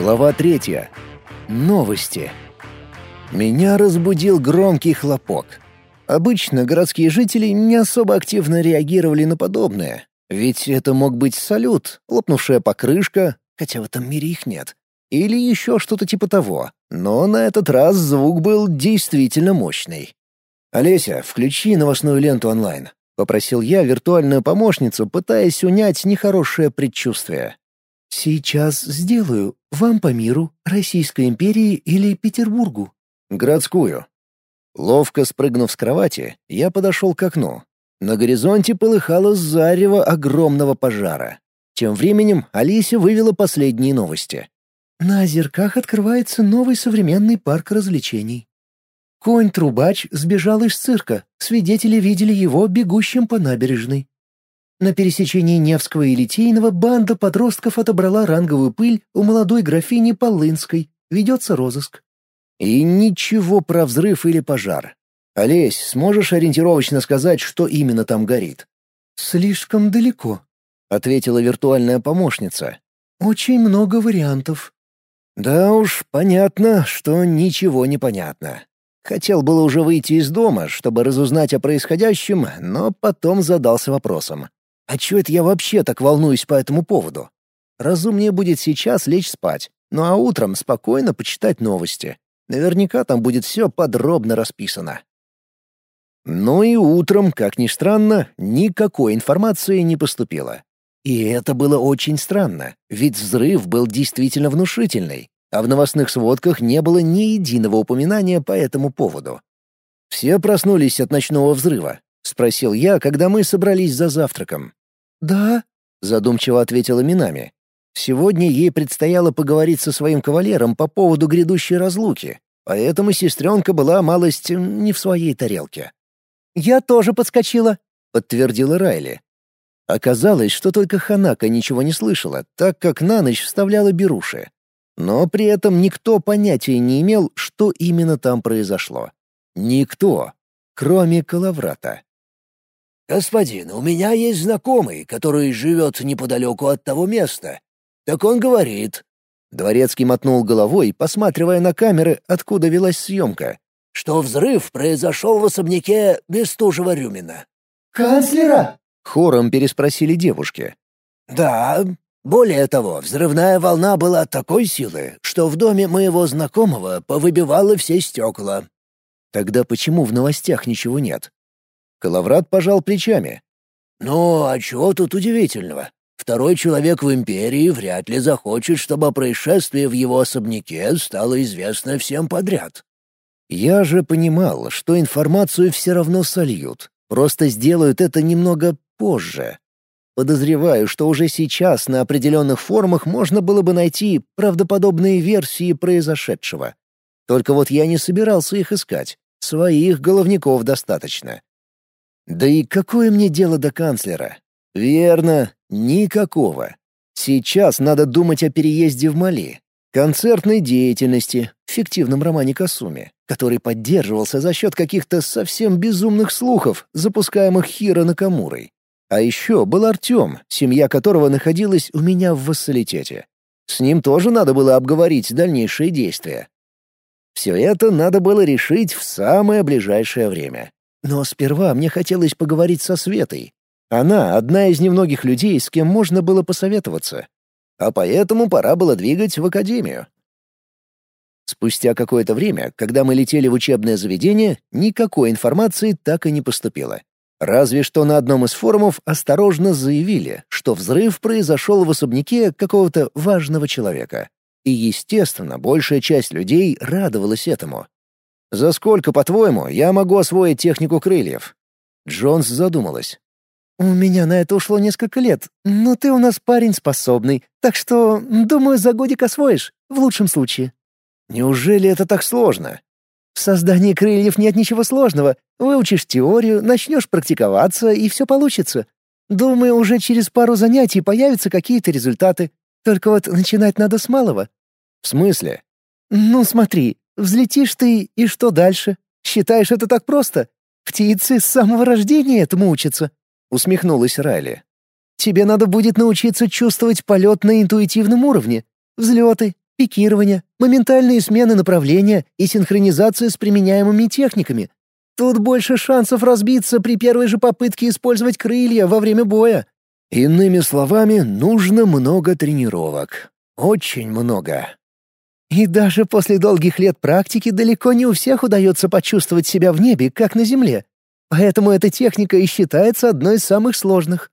Глава третья. Новости. Меня разбудил громкий хлопок. Обычно городские жители не особо активно реагировали на подобное, ведь это мог быть салют, лопнувшая покрышка, хотя в этом мире их нет, или еще что-то типа того. Но на этот раз звук был действительно мощный. «Олеся, включи новостную ленту онлайн», — попросил я виртуальную помощницу, пытаясь унять нехорошее предчувствие. «Сейчас сделаю. Вам по миру, Российской империи или Петербургу?» «Городскую». Ловко спрыгнув с кровати, я подошел к окну. На горизонте полыхало зарево огромного пожара. Тем временем Алися вывела последние новости. «На озерках открывается новый современный парк развлечений. Конь-трубач сбежал из цирка, свидетели видели его бегущим по набережной. На пересечении Невского и Литейного банда подростков отобрала ранговую пыль у молодой графини Полынской. Ведется розыск. И ничего про взрыв или пожар. Олесь, сможешь ориентировочно сказать, что именно там горит? Слишком далеко, ответила виртуальная помощница. Очень много вариантов. Да уж, понятно, что ничего не понятно. Хотел было уже выйти из дома, чтобы разузнать о происходящем, но потом задался вопросом. А чё это я вообще так волнуюсь по этому поводу? Разумнее будет сейчас лечь спать, ну а утром спокойно почитать новости. Наверняка там будет все подробно расписано. Ну и утром, как ни странно, никакой информации не поступило. И это было очень странно, ведь взрыв был действительно внушительный, а в новостных сводках не было ни единого упоминания по этому поводу. «Все проснулись от ночного взрыва?» — спросил я, когда мы собрались за завтраком. «Да», — задумчиво ответила Минами. Сегодня ей предстояло поговорить со своим кавалером по поводу грядущей разлуки, поэтому сестренка была малость не в своей тарелке. «Я тоже подскочила», — подтвердила Райли. Оказалось, что только Ханака ничего не слышала, так как на ночь вставляла беруши. Но при этом никто понятия не имел, что именно там произошло. Никто, кроме Калаврата. «Господин, у меня есть знакомый, который живет неподалеку от того места. Так он говорит...» Дворецкий мотнул головой, посматривая на камеры, откуда велась съемка. «Что взрыв произошел в особняке Бестужева-Рюмина». «Канцлера?» — хором переспросили девушки. «Да. Более того, взрывная волна была такой силы, что в доме моего знакомого повыбивало все стекла». «Тогда почему в новостях ничего нет?» Калаврат пожал плечами. «Ну, а чего тут удивительного? Второй человек в империи вряд ли захочет, чтобы о происшествии в его особняке стало известно всем подряд». Я же понимал, что информацию все равно сольют, просто сделают это немного позже. Подозреваю, что уже сейчас на определенных форумах можно было бы найти правдоподобные версии произошедшего. Только вот я не собирался их искать. Своих головников достаточно. Да и какое мне дело до канцлера? Верно, никакого. Сейчас надо думать о переезде в Мали, концертной деятельности, фиктивном романе Касуми, который поддерживался за счет каких-то совсем безумных слухов, запускаемых Хиро Накамурой. А еще был Артем, семья которого находилась у меня в вассалитете. С ним тоже надо было обговорить дальнейшие действия. Все это надо было решить в самое ближайшее время. Но сперва мне хотелось поговорить со Светой. Она — одна из немногих людей, с кем можно было посоветоваться. А поэтому пора было двигать в академию. Спустя какое-то время, когда мы летели в учебное заведение, никакой информации так и не поступило. Разве что на одном из форумов осторожно заявили, что взрыв произошел в особняке какого-то важного человека. И, естественно, большая часть людей радовалась этому. «За сколько, по-твоему, я могу освоить технику крыльев?» Джонс задумалась. «У меня на это ушло несколько лет, но ты у нас парень способный, так что, думаю, за годик освоишь, в лучшем случае». «Неужели это так сложно?» «В создании крыльев нет ничего сложного. Выучишь теорию, начнешь практиковаться, и все получится. Думаю, уже через пару занятий появятся какие-то результаты. Только вот начинать надо с малого». «В смысле?» «Ну, смотри, Взлетишь ты, и что дальше? Считаешь это так просто? Птицы с самого рождения этому учатся», — усмехнулась Райли. «Тебе надо будет научиться чувствовать полет на интуитивном уровне. Взлеты, пикирование, моментальные смены направления и синхронизация с применяемыми техниками. Тут больше шансов разбиться при первой же попытке использовать крылья во время боя. Иными словами, нужно много тренировок. Очень много. И даже после долгих лет практики далеко не у всех удается почувствовать себя в небе, как на земле. Поэтому эта техника и считается одной из самых сложных.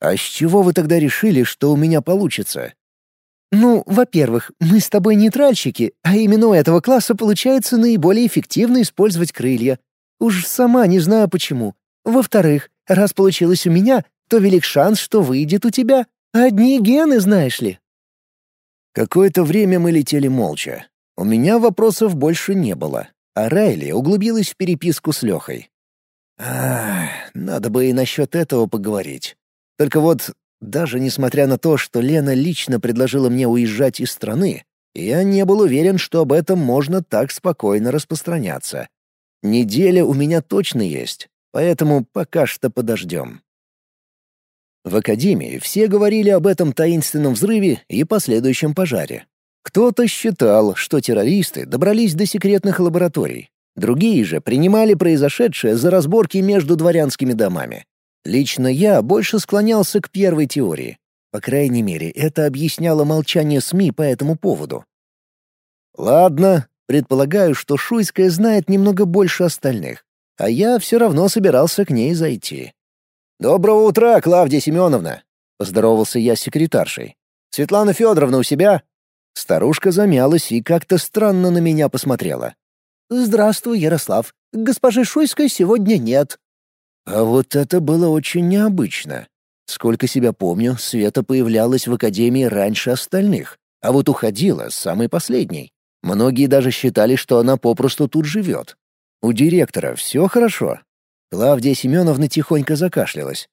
А с чего вы тогда решили, что у меня получится? Ну, во-первых, мы с тобой нейтральщики, а именно у этого класса получается наиболее эффективно использовать крылья. Уж сама не знаю почему. Во-вторых, раз получилось у меня, то велик шанс, что выйдет у тебя. Одни гены, знаешь ли. Какое-то время мы летели молча. У меня вопросов больше не было, а Райли углубилась в переписку с Лехой. Ах, надо бы и насчет этого поговорить. Только вот, даже несмотря на то, что Лена лично предложила мне уезжать из страны, я не был уверен, что об этом можно так спокойно распространяться. Неделя у меня точно есть, поэтому пока что подождем. В академии все говорили об этом таинственном взрыве и последующем пожаре. Кто-то считал, что террористы добрались до секретных лабораторий. Другие же принимали произошедшее за разборки между дворянскими домами. Лично я больше склонялся к первой теории. По крайней мере, это объясняло молчание СМИ по этому поводу. Ладно, предполагаю, что Шуйская знает немного больше остальных, а я все равно собирался к ней зайти. «Доброго утра, Клавдия Семеновна!» — поздоровался я с секретаршей. «Светлана Федоровна у себя?» Старушка замялась и как-то странно на меня посмотрела. «Здравствуй, Ярослав. Госпожи Шуйской сегодня нет». А вот это было очень необычно. Сколько себя помню, Света появлялась в академии раньше остальных, а вот уходила самой последней. Многие даже считали, что она попросту тут живет. У директора все хорошо, Клавдия Семеновна тихонько закашлялась.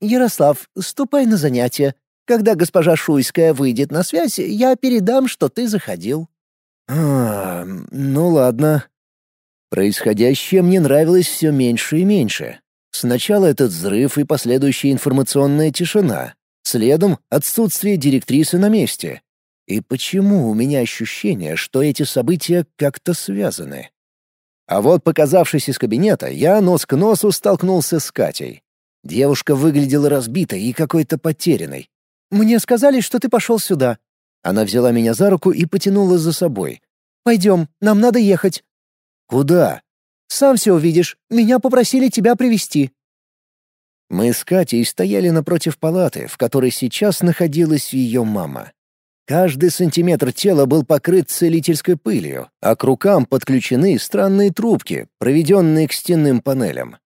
«Ярослав, ступай на занятия. Когда госпожа Шуйская выйдет на связь, я передам, что ты заходил». «А, ну ладно». Происходящее мне нравилось все меньше и меньше. Сначала этот взрыв и последующая информационная тишина. Следом отсутствие директрисы на месте. И почему у меня ощущение, что эти события как-то связаны? А вот, показавшись из кабинета, я нос к носу столкнулся с Катей. Девушка выглядела разбитой и какой-то потерянной. «Мне сказали, что ты пошел сюда». Она взяла меня за руку и потянула за собой. «Пойдем, нам надо ехать». «Куда?» «Сам все увидишь. Меня попросили тебя привести Мы с Катей стояли напротив палаты, в которой сейчас находилась ее мама. Каждый сантиметр тела был покрыт целительской пылью, а к рукам подключены странные трубки, проведенные к стенным панелям.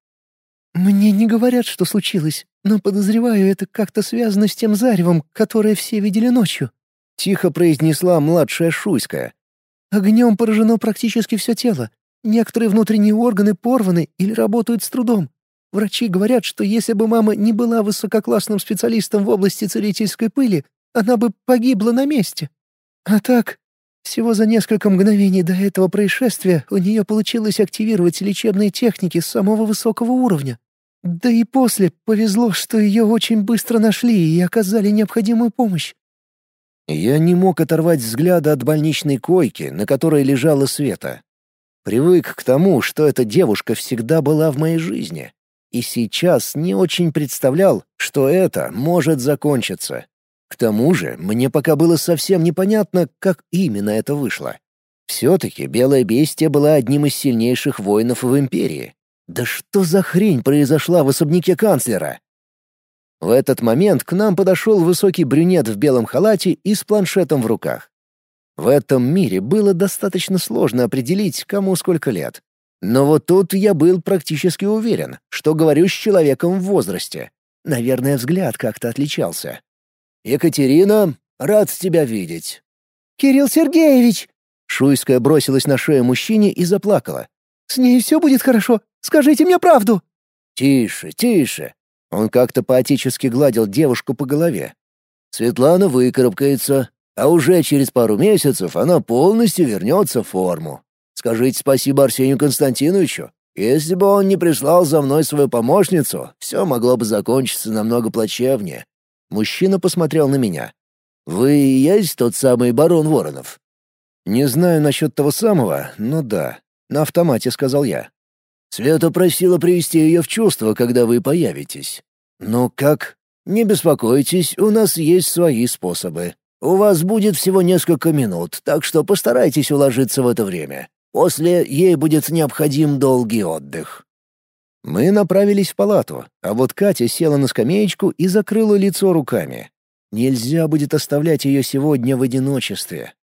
«Мне не говорят, что случилось, но подозреваю, это как-то связано с тем заревом, которое все видели ночью», — тихо произнесла младшая Шуйская. «Огнем поражено практически все тело. Некоторые внутренние органы порваны или работают с трудом. Врачи говорят, что если бы мама не была высококлассным специалистом в области целительской пыли, она бы погибла на месте. А так, всего за несколько мгновений до этого происшествия у нее получилось активировать лечебные техники самого высокого уровня. Да и после повезло, что ее очень быстро нашли и оказали необходимую помощь. Я не мог оторвать взгляда от больничной койки, на которой лежала Света. Привык к тому, что эта девушка всегда была в моей жизни. И сейчас не очень представлял, что это может закончиться. К тому же, мне пока было совсем непонятно, как именно это вышло. Все-таки Белая Бестия была одним из сильнейших воинов в Империи. Да что за хрень произошла в особняке канцлера? В этот момент к нам подошел высокий брюнет в белом халате и с планшетом в руках. В этом мире было достаточно сложно определить, кому сколько лет. Но вот тут я был практически уверен, что говорю с человеком в возрасте. Наверное, взгляд как-то отличался. «Екатерина, рад тебя видеть». «Кирилл Сергеевич!» Шуйская бросилась на шею мужчине и заплакала. «С ней все будет хорошо. Скажите мне правду!» «Тише, тише!» Он как-то поотечески гладил девушку по голове. «Светлана выкарабкается, а уже через пару месяцев она полностью вернется в форму. Скажите спасибо Арсению Константиновичу. Если бы он не прислал за мной свою помощницу, все могло бы закончиться намного плачевнее. Мужчина посмотрел на меня. Вы и есть тот самый барон Воронов?» «Не знаю насчет того самого, но да. На автомате», — сказал я. «Света просила привести ее в чувство, когда вы появитесь. Ну как? Не беспокойтесь, у нас есть свои способы. У вас будет всего несколько минут, так что постарайтесь уложиться в это время. После ей будет необходим долгий отдых». Мы направились в палату, а вот Катя села на скамеечку и закрыла лицо руками. Нельзя будет оставлять ее сегодня в одиночестве.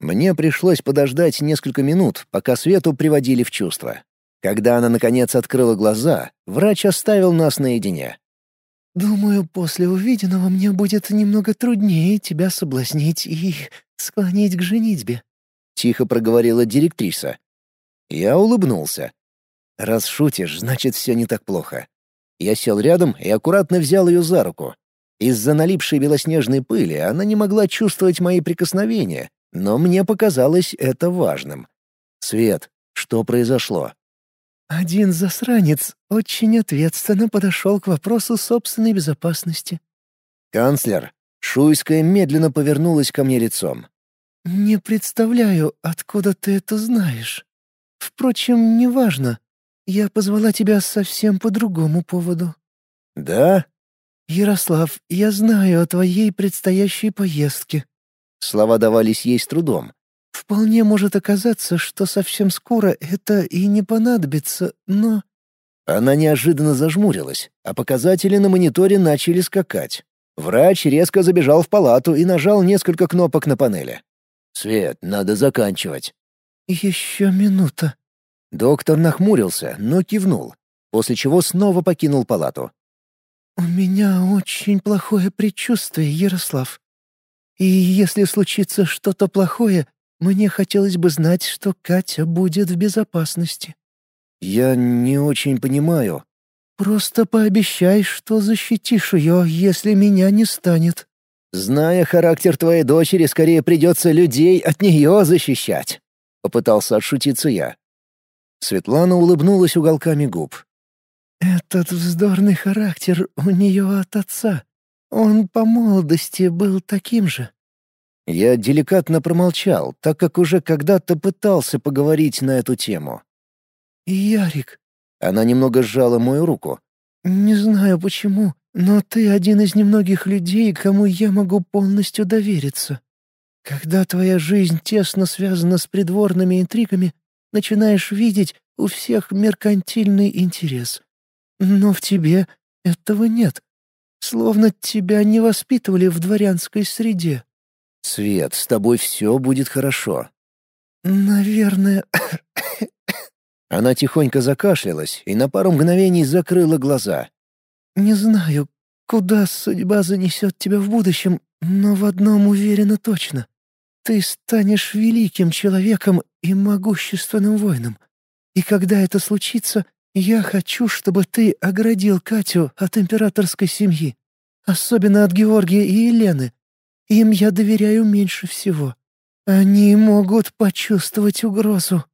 Мне пришлось подождать несколько минут, пока Свету приводили в чувство. Когда она, наконец, открыла глаза, врач оставил нас наедине. «Думаю, после увиденного мне будет немного труднее тебя соблазнить и склонить к женитьбе», — тихо проговорила директриса. Я улыбнулся. «Раз шутишь, значит, все не так плохо». Я сел рядом и аккуратно взял ее за руку. Из-за налипшей белоснежной пыли она не могла чувствовать мои прикосновения, но мне показалось это важным. «Свет, что произошло?» «Один засранец очень ответственно подошел к вопросу собственной безопасности». «Канцлер». Шуйская медленно повернулась ко мне лицом. «Не представляю, откуда ты это знаешь. Впрочем, неважно. Я позвала тебя совсем по другому поводу». «Да?» «Ярослав, я знаю о твоей предстоящей поездке». Слова давались ей с трудом. «Вполне может оказаться, что совсем скоро это и не понадобится, но...» Она неожиданно зажмурилась, а показатели на мониторе начали скакать. Врач резко забежал в палату и нажал несколько кнопок на панели. «Свет, надо заканчивать». «Еще минута». Доктор нахмурился, но кивнул, после чего снова покинул палату. «У меня очень плохое предчувствие, Ярослав. И если случится что-то плохое, мне хотелось бы знать, что Катя будет в безопасности». «Я не очень понимаю». «Просто пообещай, что защитишь ее, если меня не станет». «Зная характер твоей дочери, скорее придется людей от нее защищать», — попытался отшутиться я. Светлана улыбнулась уголками губ. Этот вздорный характер у нее от отца. Он по молодости был таким же. Я деликатно промолчал, так как уже когда-то пытался поговорить на эту тему. «Ярик...» Она немного сжала мою руку. «Не знаю почему, но ты один из немногих людей, кому я могу полностью довериться. Когда твоя жизнь тесно связана с придворными интригами, начинаешь видеть у всех меркантильный интерес. Но в тебе этого нет. Словно тебя не воспитывали в дворянской среде. Свет, с тобой все будет хорошо. Наверное... Она тихонько закашлялась и на пару мгновений закрыла глаза. «Не знаю, куда судьба занесет тебя в будущем, но в одном уверена точно. Ты станешь великим человеком и могущественным воином. И когда это случится, я хочу, чтобы ты оградил Катю от императорской семьи, особенно от Георгия и Елены. Им я доверяю меньше всего. Они могут почувствовать угрозу».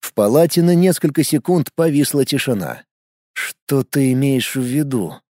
В палате на несколько секунд повисла тишина. «Что ты имеешь в виду?»